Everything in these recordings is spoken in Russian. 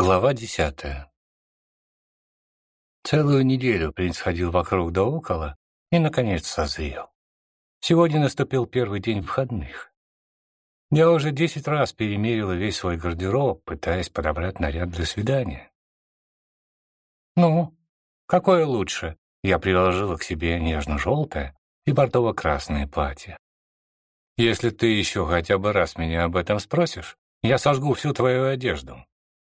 Глава десятая Целую неделю принц ходил вокруг да около и, наконец, созрел. Сегодня наступил первый день выходных. Я уже десять раз перемерила весь свой гардероб, пытаясь подобрать наряд для свидания. «Ну, какое лучше?» Я приложила к себе нежно-желтое и бордово-красное платье. «Если ты еще хотя бы раз меня об этом спросишь, я сожгу всю твою одежду», —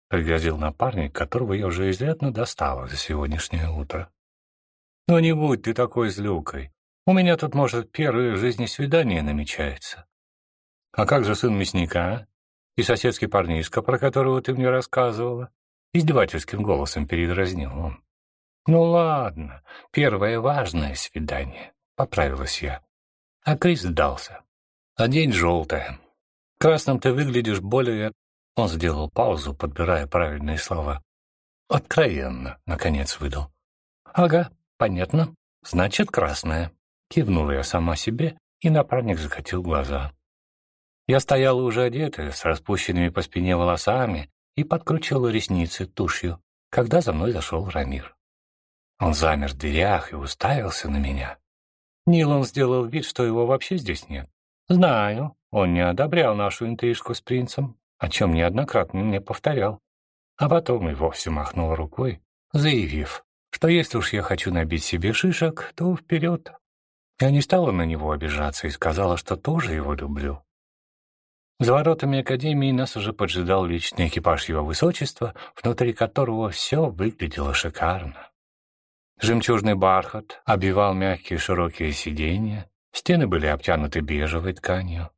пригрозил напарник, которого я уже изрядно достала за сегодняшнее утро. «Но не будь ты такой злюкой. У меня тут, может, первое в жизни свидание намечается. А как же сын мясника и соседский парнишка, про которого ты мне рассказывала?» Издевательским голосом передразнил он. «Ну ладно, первое важное свидание», — поправилась я. А Крис сдался. «Одень желтое. Красным ты выглядишь более он сделал паузу, подбирая правильные слова. «Откровенно», — наконец выдал. «Ага, понятно. Значит, красная». Кивнула я сама себе, и напарник закатил глаза. Я стояла уже одетая, с распущенными по спине волосами и подкручивала ресницы тушью, когда за мной зашел Рамир. Он замер в дверях и уставился на меня. Нил он сделал вид, что его вообще здесь нет. Знаю, он не одобрял нашу интрижку с принцем, о чем неоднократно мне повторял. А потом и вовсе махнул рукой, заявив, что если уж я хочу набить себе шишек, то вперед. Я не стала на него обижаться и сказала, что тоже его люблю. За воротами Академии нас уже поджидал личный экипаж его высочества, внутри которого все выглядело шикарно. Жемчужный бархат обивал мягкие широкие сиденья, стены были обтянуты бежевой тканью.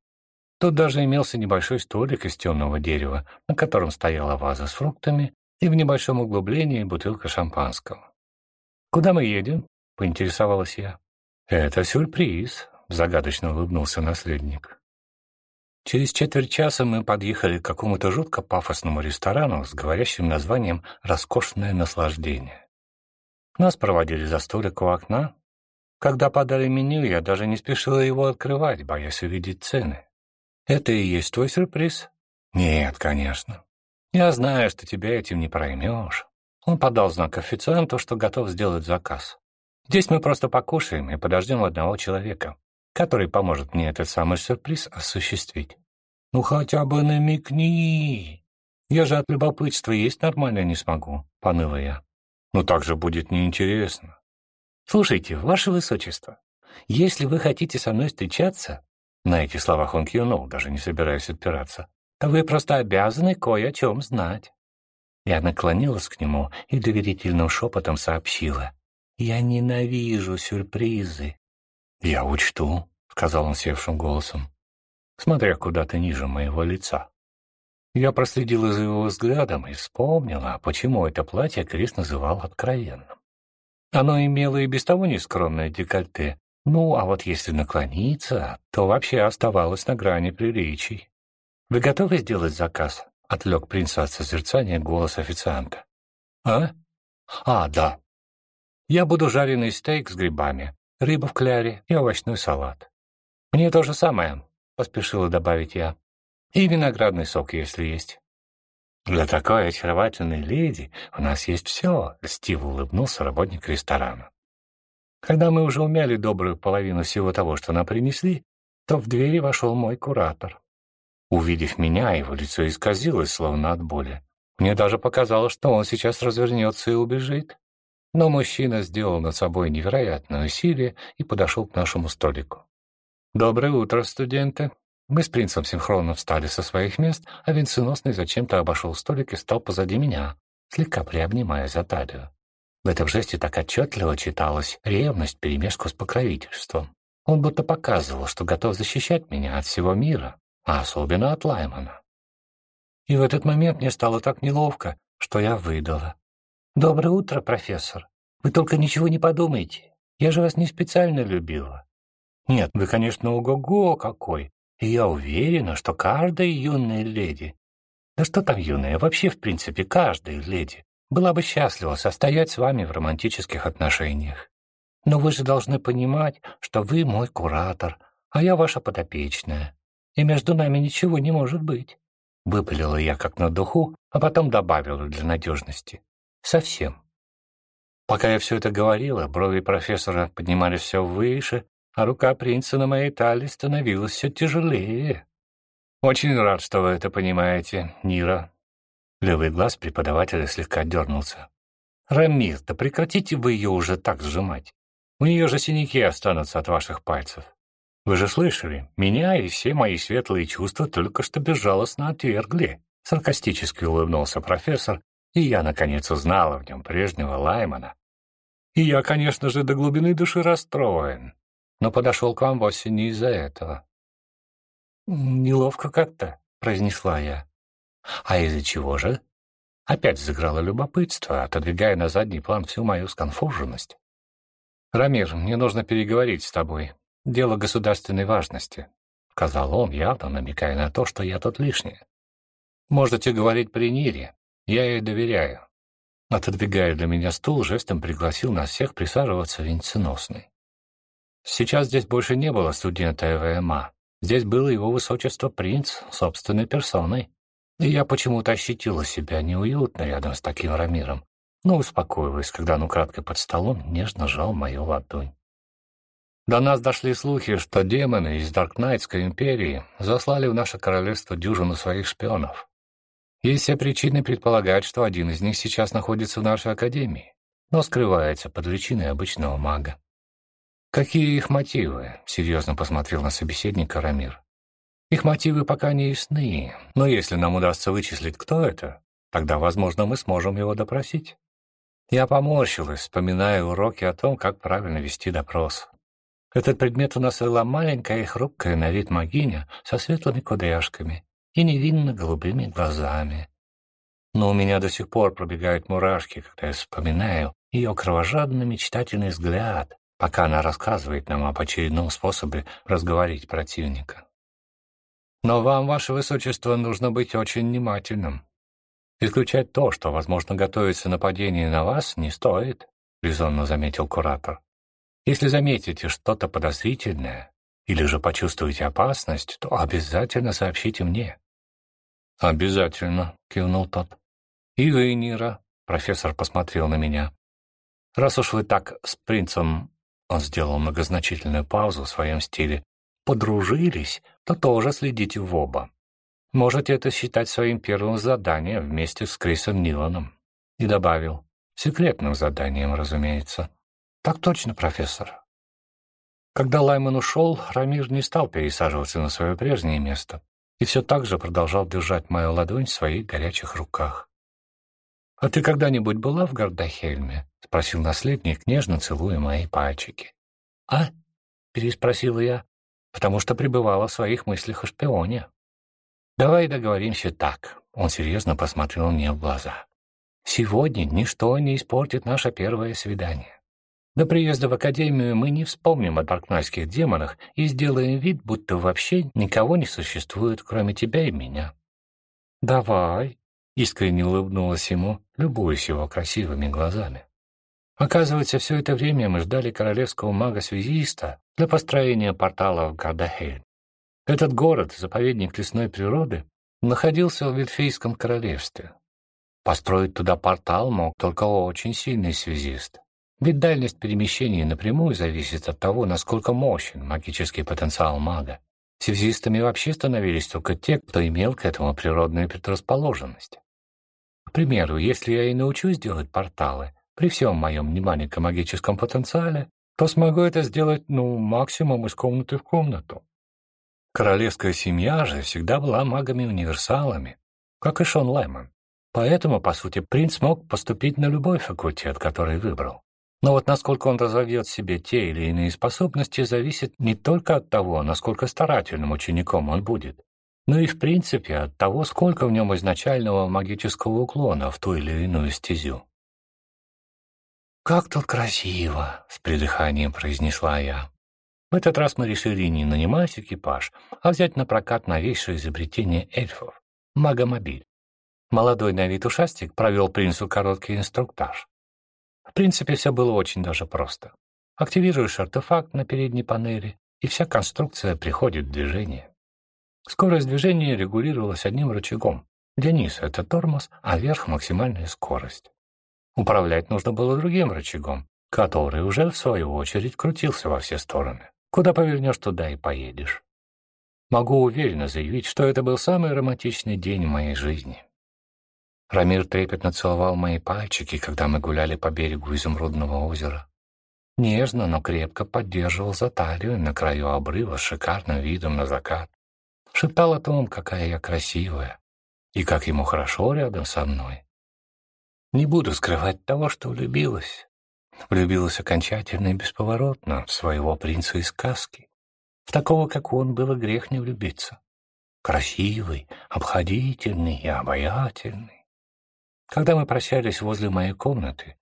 Тут даже имелся небольшой столик из темного дерева, на котором стояла ваза с фруктами и в небольшом углублении бутылка шампанского. «Куда мы едем?» — поинтересовалась я. «Это сюрприз», — загадочно улыбнулся наследник. Через четверть часа мы подъехали к какому-то жутко пафосному ресторану с говорящим названием «Роскошное наслаждение». Нас проводили за столик у окна. Когда подали меню, я даже не спешила его открывать, боясь увидеть цены. Это и есть твой сюрприз? Нет, конечно. Я знаю, что тебя этим не проймешь. Он подал знак официанту, что готов сделать заказ. Здесь мы просто покушаем и подождем одного человека, который поможет мне этот самый сюрприз осуществить. Ну хотя бы намекни. Я же от любопытства есть нормально не смогу, поныла я. Ну так же будет неинтересно. Слушайте, ваше высочество, если вы хотите со мной встречаться, на этих словах он кивнул, даже не собираясь отпираться. «Вы просто обязаны кое о чем знать». Я наклонилась к нему и доверительным шепотом сообщила. «Я ненавижу сюрпризы». «Я учту», — сказал он севшим голосом, смотря куда-то ниже моего лица. Я проследила за его взглядом и вспомнила, почему это платье Крис называл откровенным. Оно имело и без того нескромное декольте, ну, а вот если наклониться, то вообще оставалось на грани приличий. «Вы готовы сделать заказ?» — отвлек принца от созерцания голос официанта. «А? А, да. Я буду жареный стейк с грибами, рыба в кляре и овощной салат. Мне то же самое», — поспешила добавить я. «И виноградный сок, если есть». «Для такой очаровательной леди у нас есть все», — льстиво улыбнулся работник ресторана. Когда мы уже умяли добрую половину всего того, что нам принесли, то в двери вошел мой куратор. Увидев меня, его лицо исказилось, словно от боли. Мне даже показалось, что он сейчас развернется и убежит. Но мужчина сделал над собой невероятное усилие и подошел к нашему столику. «Доброе утро, студенты!» Мы с принцем синхронно встали со своих мест, а венценосный зачем-то обошел столик и стал позади меня, слегка приобнимая за талию. В этом жесте так отчетливо читалась ревность перемешку с покровительством. Он будто показывал, что готов защищать меня от всего мира, а особенно от Лаймана. И в этот момент мне стало так неловко, что я выдала. «Доброе утро, профессор. Вы только ничего не подумайте. Я же вас не специально любила. Нет, вы, конечно, ого-го какой. И я уверена, что каждая юная леди... Да что там юная, вообще, в принципе, каждая леди была бы счастлива состоять с вами в романтических отношениях. Но вы же должны понимать, что вы мой куратор, а я ваша подопечная, и между нами ничего не может быть. Выпалила я как на духу, а потом добавила для надежности. Совсем. Пока я все это говорила, брови профессора поднимались все выше, а рука принца на моей талии становилась все тяжелее. «Очень рад, что вы это понимаете, Нира». Левый глаз преподавателя слегка дернулся. «Рамир, да прекратите вы ее уже так сжимать. У нее же синяки останутся от ваших пальцев. Вы же слышали, меня и все мои светлые чувства только что безжалостно отвергли». Саркастически улыбнулся профессор, и я, наконец, узнала в нем прежнего Лаймана. И я, конечно же, до глубины души расстроен, но подошел к вам вовсе не из-за этого. «Неловко как-то», — произнесла я. «А из-за чего же?» Опять взыграло любопытство, отодвигая на задний план всю мою сконфуженность. «Рамир, мне нужно переговорить с тобой. Дело государственной важности», — сказал он, явно намекая на то, что я тут лишнее. «Можете говорить при Нире. Я ей доверяю». Отодвигая для меня стул, жестом пригласил нас всех присаживаться венценосный. Сейчас здесь больше не было студента ЭВМА. Здесь было его высочество принц собственной персоной. И я почему-то ощутила себя неуютно рядом с таким Рамиром, но успокоилась, когда он украдкой под столом нежно сжал мою ладонь. До нас дошли слухи, что демоны из Даркнайтской империи заслали в наше королевство дюжину своих шпионов. Есть все причины предполагать, что один из них сейчас находится в нашей академии, но скрывается под личиной обычного мага. «Какие их мотивы?» — серьезно посмотрел на собеседника Рамир. «Их мотивы пока не ясны, но если нам удастся вычислить, кто это, тогда, возможно, мы сможем его допросить». Я поморщилась, вспоминая уроки о том, как правильно вести допрос. Этот предмет у нас вела маленькая и хрупкая на вид магиня со светлыми кудряшками и невинно голубыми глазами. Но у меня до сих пор пробегают мурашки, когда я вспоминаю ее кровожадный мечтательный взгляд, пока она рассказывает нам об очередном способе разговорить противника. Но вам, ваше высочество, нужно быть очень внимательным. Исключать то, что, возможно, готовится нападение на вас, не стоит, — резонно заметил куратор. Если заметите что-то подозрительное или же почувствуете опасность, то обязательно сообщите мне. «Обязательно», — кивнул тот. «И вы, Нира», — профессор посмотрел на меня. «Раз уж вы так с принцем он сделал многозначительную паузу в своем стиле. «Подружились, то тоже следите в оба. Можете это считать своим первым заданием вместе с Крисом Ниланом». И добавил, «Секретным заданием, разумеется». «Так точно, профессор». Когда Лайман ушел, Рамир не стал пересаживаться на свое прежнее место и все так же продолжал держать мою ладонь в своих горячих руках. «А ты когда-нибудь была в Гардахельме?» — спросил наследник, нежно целуя мои пальчики. «А?» — переспросила я, потому что пребывала в своих мыслях о шпионе. «Давай договоримся так», — он серьезно посмотрел мне в глаза. «Сегодня ничто не испортит наше первое свидание. До приезда в Академию мы не вспомним о даркнайских демонах и сделаем вид, будто вообще никого не существует, кроме тебя и меня». «Давай», Искренне улыбнулась ему, любуясь его красивыми глазами. Оказывается, все это время мы ждали королевского мага-связиста для построения портала в Гардахельм. Этот город, заповедник лесной природы, находился в Вильфейском королевстве. Построить туда портал мог только очень сильный связист. Ведь дальность перемещения напрямую зависит от того, насколько мощен магический потенциал мага. Связистами вообще становились только те, кто имел к этому природную предрасположенность. К примеру, если я и научусь делать порталы, при всем моем немаленьком магическом потенциале, то смогу это сделать, ну, максимум из комнаты в комнату. Королевская семья же всегда была магами-универсалами, как и Шон Лайман. Поэтому, по сути, принц мог поступить на любой факультет, который выбрал. Но вот насколько он разовьет в себе те или иные способности, зависит не только от того, насколько старательным учеником он будет, но и в принципе от того, сколько в нем изначального магического уклона в ту или иную стезю. «Как тут красиво!» — с придыханием произнесла я. В этот раз мы решили не нанимать экипаж, а взять на прокат новейшее изобретение эльфов — магомобиль. Молодой на вид ушастик провел принцу короткий инструктаж. В принципе, все было очень даже просто. Активируешь артефакт на передней панели, и вся конструкция приходит в движение. Скорость движения регулировалась одним рычагом. Для низа это тормоз, а вверх максимальная скорость. Управлять нужно было другим рычагом, который уже, в свою очередь, крутился во все стороны. Куда повернешь, туда и поедешь. Могу уверенно заявить, что это был самый романтичный день в моей жизни. Рамир трепетно целовал мои пальчики, когда мы гуляли по берегу Изумрудного озера. Нежно, но крепко поддерживал за талию на краю обрыва с шикарным видом на закат. Шептал о том, какая я красивая, и как ему хорошо рядом со мной. Не буду скрывать того, что влюбилась. Влюбилась окончательно и бесповоротно в своего принца из сказки. В такого, как он, было грех не влюбиться. Красивый, обходительный и обаятельный. Когда мы прощались возле моей комнаты,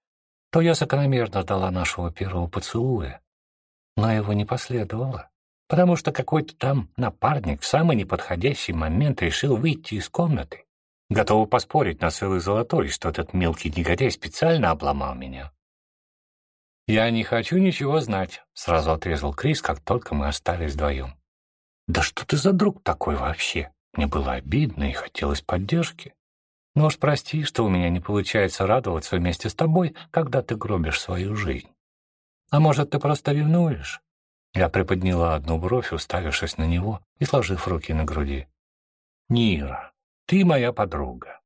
то я закономерно ждала нашего первого поцелуя, но его не последовало, потому что какой-то там напарник в самый неподходящий момент решил выйти из комнаты. Готовы поспорить на целый золотой, что этот мелкий негодяй специально обломал меня. «Я не хочу ничего знать», — сразу отрезал Крис, как только мы остались вдвоем. «Да что ты за друг такой вообще?» Мне было обидно и хотелось поддержки. Но уж прости, что у меня не получается радоваться вместе с тобой, когда ты гробишь свою жизнь. А может, ты просто ревнуешь?» Я приподняла одну бровь, уставившись на него и сложив руки на груди. «Нира, ты моя подруга».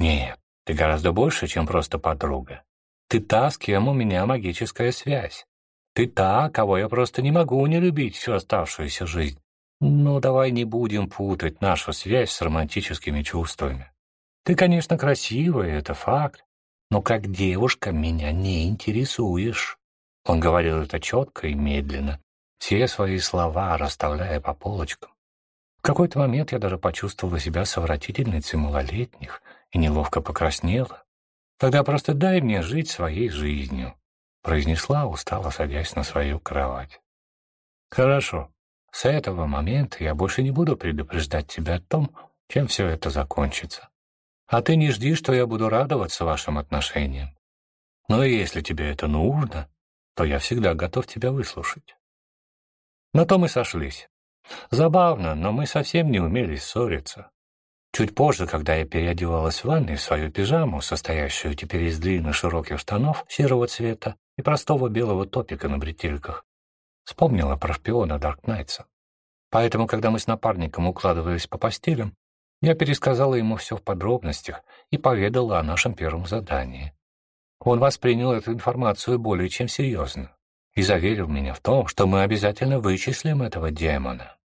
«Нет, ты гораздо больше, чем просто подруга. Ты та, с кем у меня магическая связь. Ты та, кого я просто не могу не любить всю оставшуюся жизнь. Ну, давай не будем путать нашу связь с романтическими чувствами. Ты, конечно, красивая, это факт, но как девушка меня не интересуешь. Он говорил это четко и медленно, все свои слова расставляя по полочкам. В какой-то момент я даже почувствовала себя совратительницей малолетних и неловко покраснела. «Тогда просто дай мне жить своей жизнью», — произнесла, устало садясь на свою кровать. «Хорошо. С этого момента я больше не буду предупреждать тебя о том, чем все это закончится. А ты не жди, что я буду радоваться вашим отношениям. Но если тебе это нужно, то я всегда готов тебя выслушать. На то мы сошлись. Забавно, но мы совсем не умели ссориться. Чуть позже, когда я переодевалась в ванной в свою пижаму, состоящую теперь из длинных широких штанов серого цвета и простого белого топика на бретельках, вспомнила про шпиона Дарк Найтса. Поэтому, когда мы с напарником укладывались по постелям, я пересказала ему все в подробностях и поведала о нашем первом задании. Он воспринял эту информацию более чем серьезно и заверил меня в том, что мы обязательно вычислим этого демона.